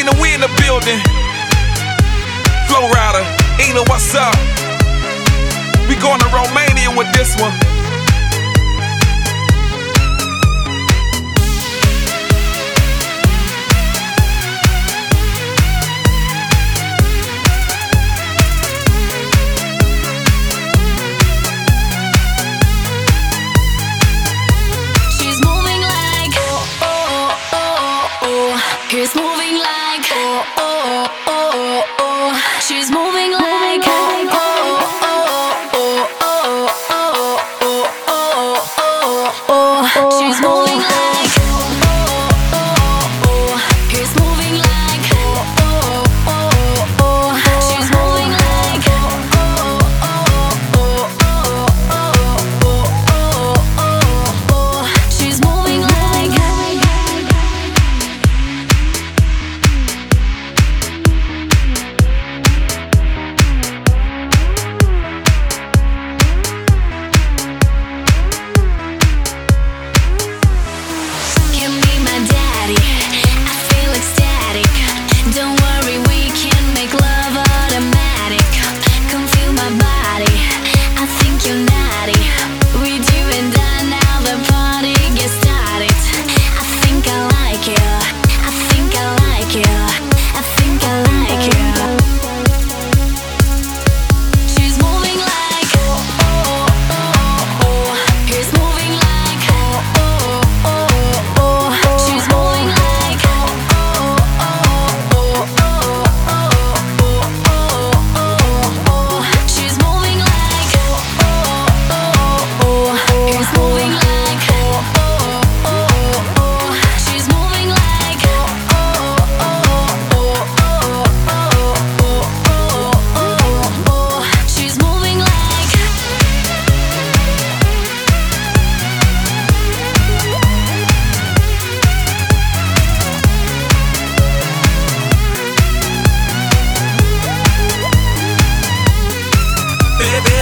Inna, we in the building. Flo Rida, Inna, what's up? We going to Romania with this one. She's more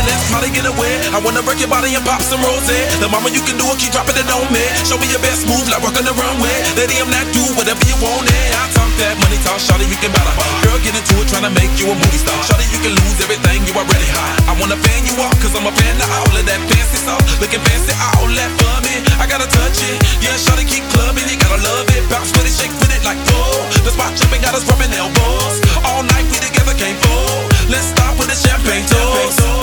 let's party get away. I wanna break your body and pop some rose. The mama, you can do it, keep dropping it on me. Show me your best move, like walk the runway. Lady, I'm not dude. whatever you want, it. I talk that money talk, shawty, you can battle. Girl, get into it, tryna make you a movie star. Shawty, you can lose everything, you already high. I wanna fan you off, cause I'm a fan of all of that fancy stuff. Looking fancy, all that for me. I gotta touch it, yeah, shawty, keep clubbing, you gotta love it. Bounce with it, shake with it like four. The spot jumping got us rubbing elbows. All night we together, came for. Let's stop with the champagne toast.